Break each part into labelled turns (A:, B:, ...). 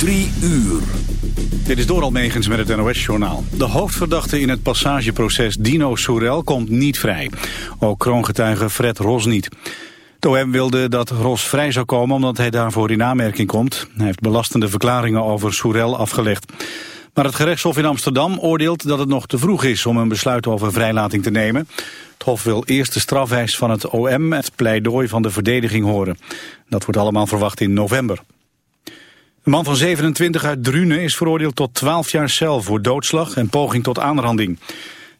A: Drie uur.
B: Dit is Doral Megens met het NOS-journaal. De hoofdverdachte in het passageproces Dino Soerel komt niet vrij. Ook kroongetuige Fred Ros niet. De OM wilde dat Ros vrij zou komen omdat hij daarvoor in aanmerking komt. Hij heeft belastende verklaringen over Soerel afgelegd. Maar het gerechtshof in Amsterdam oordeelt dat het nog te vroeg is om een besluit over vrijlating te nemen. Het hof wil eerst de strafeis van het OM het pleidooi van de verdediging horen. Dat wordt allemaal verwacht in november. Een man van 27 uit Drunen is veroordeeld tot 12 jaar cel voor doodslag en poging tot aanranding.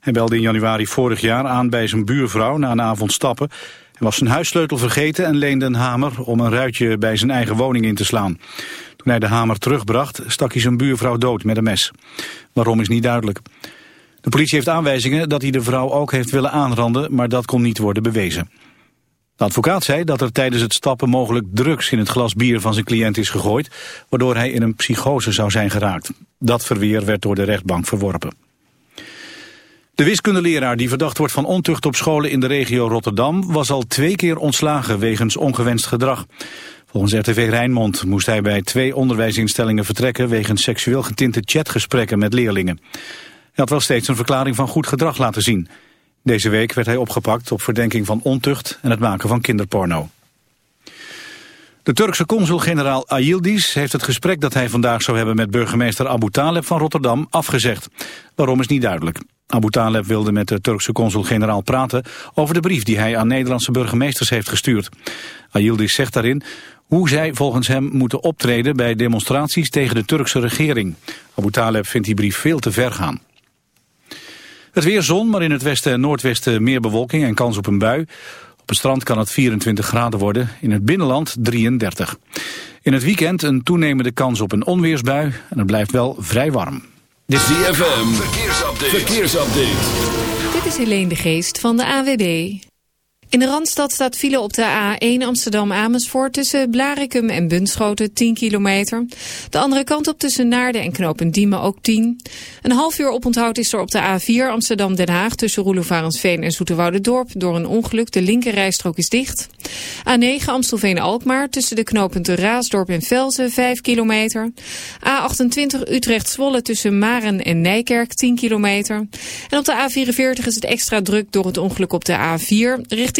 B: Hij belde in januari vorig jaar aan bij zijn buurvrouw na een avond stappen. Hij was zijn huissleutel vergeten en leende een hamer om een ruitje bij zijn eigen woning in te slaan. Toen hij de hamer terugbracht stak hij zijn buurvrouw dood met een mes. Waarom is niet duidelijk. De politie heeft aanwijzingen dat hij de vrouw ook heeft willen aanranden, maar dat kon niet worden bewezen. De advocaat zei dat er tijdens het stappen mogelijk drugs in het glas bier van zijn cliënt is gegooid, waardoor hij in een psychose zou zijn geraakt. Dat verweer werd door de rechtbank verworpen. De wiskundeleraar die verdacht wordt van ontucht op scholen in de regio Rotterdam was al twee keer ontslagen wegens ongewenst gedrag. Volgens RTV Rijnmond moest hij bij twee onderwijsinstellingen vertrekken wegens seksueel getinte chatgesprekken met leerlingen. Hij had wel steeds een verklaring van goed gedrag laten zien. Deze week werd hij opgepakt op verdenking van ontucht en het maken van kinderporno. De Turkse consul-generaal Ayildiz heeft het gesprek dat hij vandaag zou hebben met burgemeester Abu Taleb van Rotterdam afgezegd. Waarom is niet duidelijk. Abu Taleb wilde met de Turkse consul-generaal praten over de brief die hij aan Nederlandse burgemeesters heeft gestuurd. Ayildiz zegt daarin hoe zij volgens hem moeten optreden bij demonstraties tegen de Turkse regering. Abu Taleb vindt die brief veel te ver gaan. Het weer zon, maar in het westen en noordwesten meer bewolking en kans op een bui. Op het strand kan het 24 graden worden, in het binnenland 33. In het weekend een toenemende kans op een onweersbui en het blijft wel vrij warm.
A: Dit is DFM, verkeersupdate. verkeersupdate.
C: Dit is Helene de Geest van de AWB. In de Randstad staat file op de A1 Amsterdam-Amersfoort... tussen Blarikum en Bunschoten 10 kilometer. De andere kant op tussen Naarden en Knopen Diemen ook 10. Een half uur oponthoud is er op de A4 Amsterdam-Den Haag... tussen Roelofarensveen en Dorp Door een ongeluk, de linkerrijstrook is dicht. A9 Amstelveen-Alkmaar tussen de knooppunten Raasdorp en Velzen 5 kilometer. A28 Utrecht-Zwolle tussen Maren en Nijkerk 10 kilometer. En op de A44 is het extra druk door het ongeluk op de A4... richting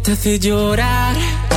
D: Te hace llorar.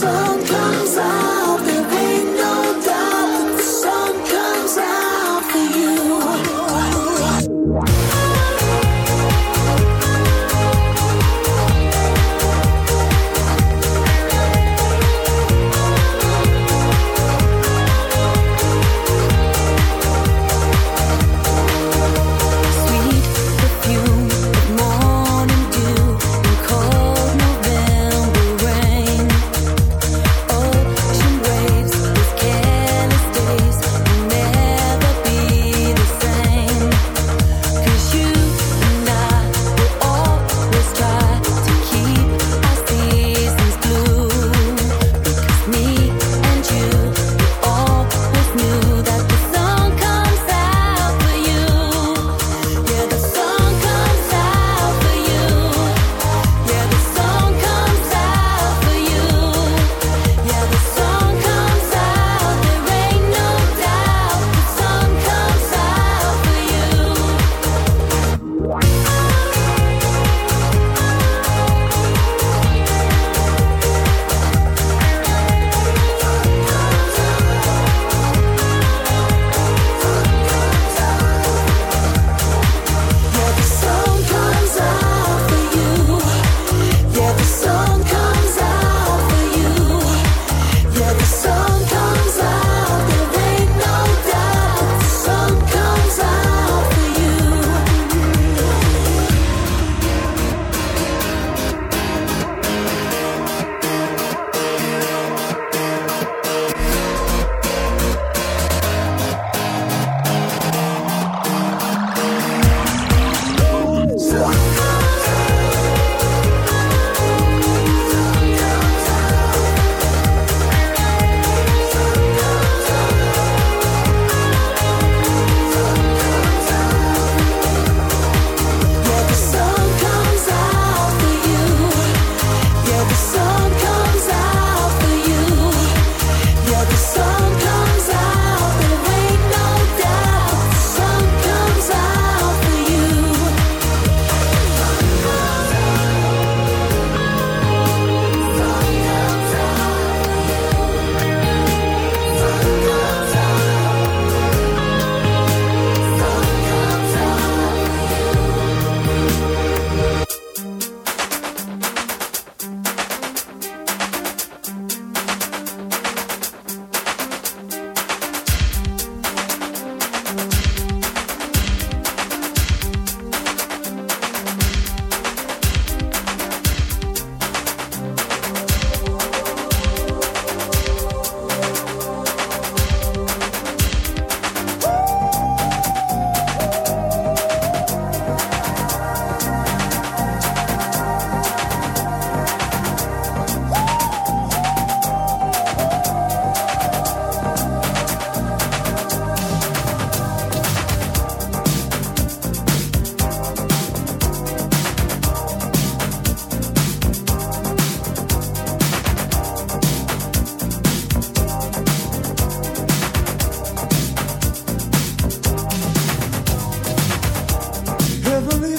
A: song.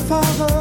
A: father.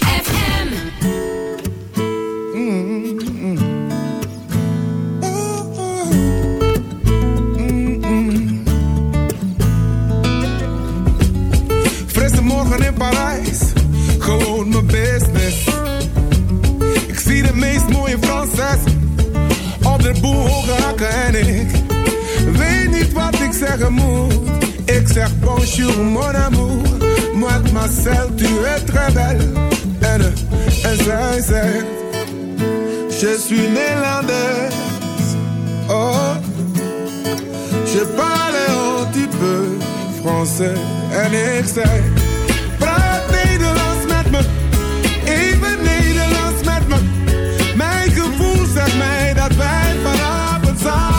E: zeggen moet. Ik zeg bonjour mon amour, mademoiselle tu es très belle. En zij zegt, je suis Nederlands. Oh, je parle un petit peu français. En ik zei, praat Nederlands met me, even Nederlands met me. Mijn gevoel zegt mij dat wij vanavond samen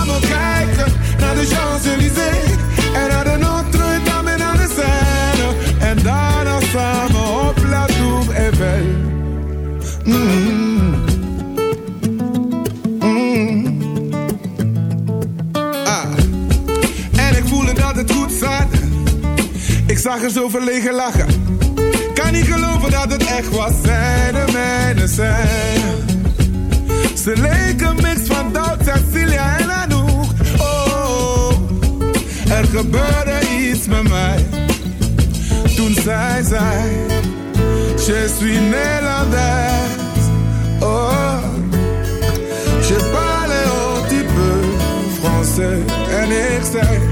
E: zag er zo verlegen lachen. Kan niet geloven dat het echt was. Zij de mijne zijn. Ze leken mix van Doubt, Cecilia en Anouk. Er gebeurde iets met mij. Toen zij zei, je suis Nederlands. Oh, je parle un petit peu français. En ik zei,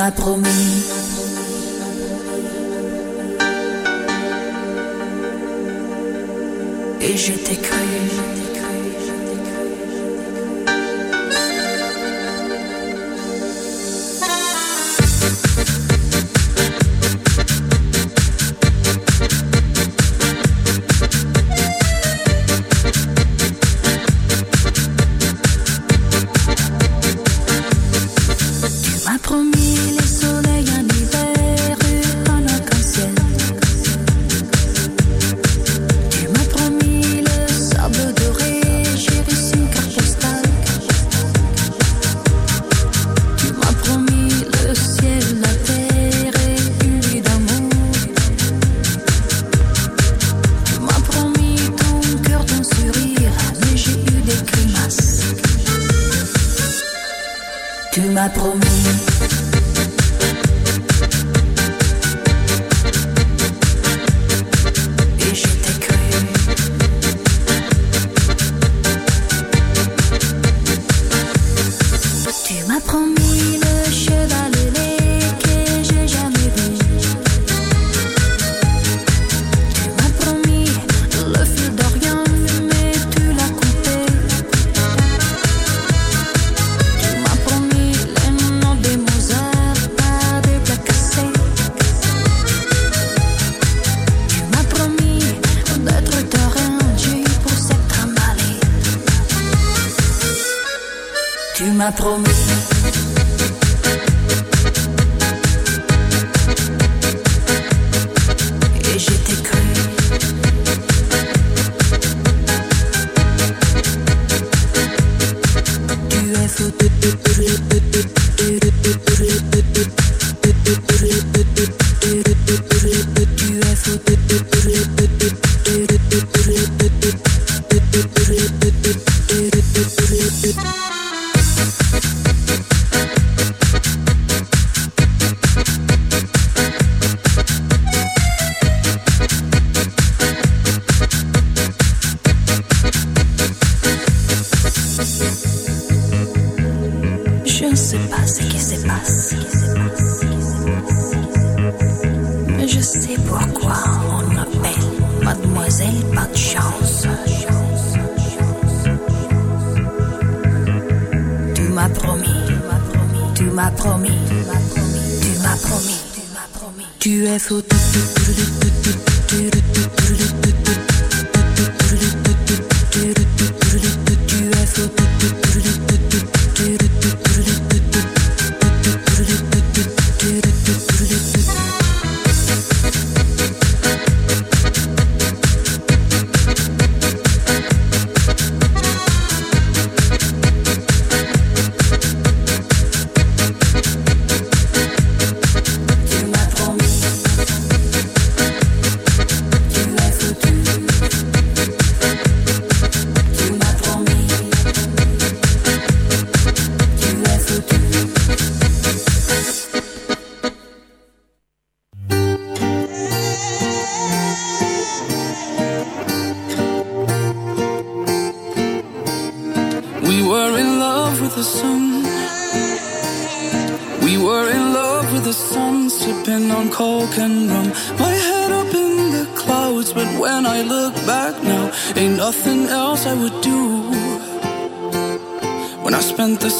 F: M'as promis. Et je t'ai cru. Promis.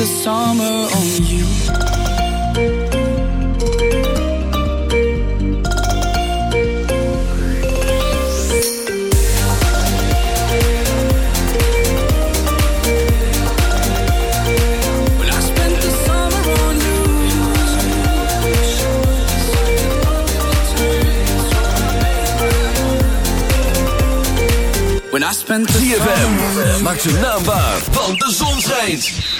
G: The summer on you. When I spent the summer on you. When I spent the
A: ZFM, maak zijn naam waar, want de zon schijnt.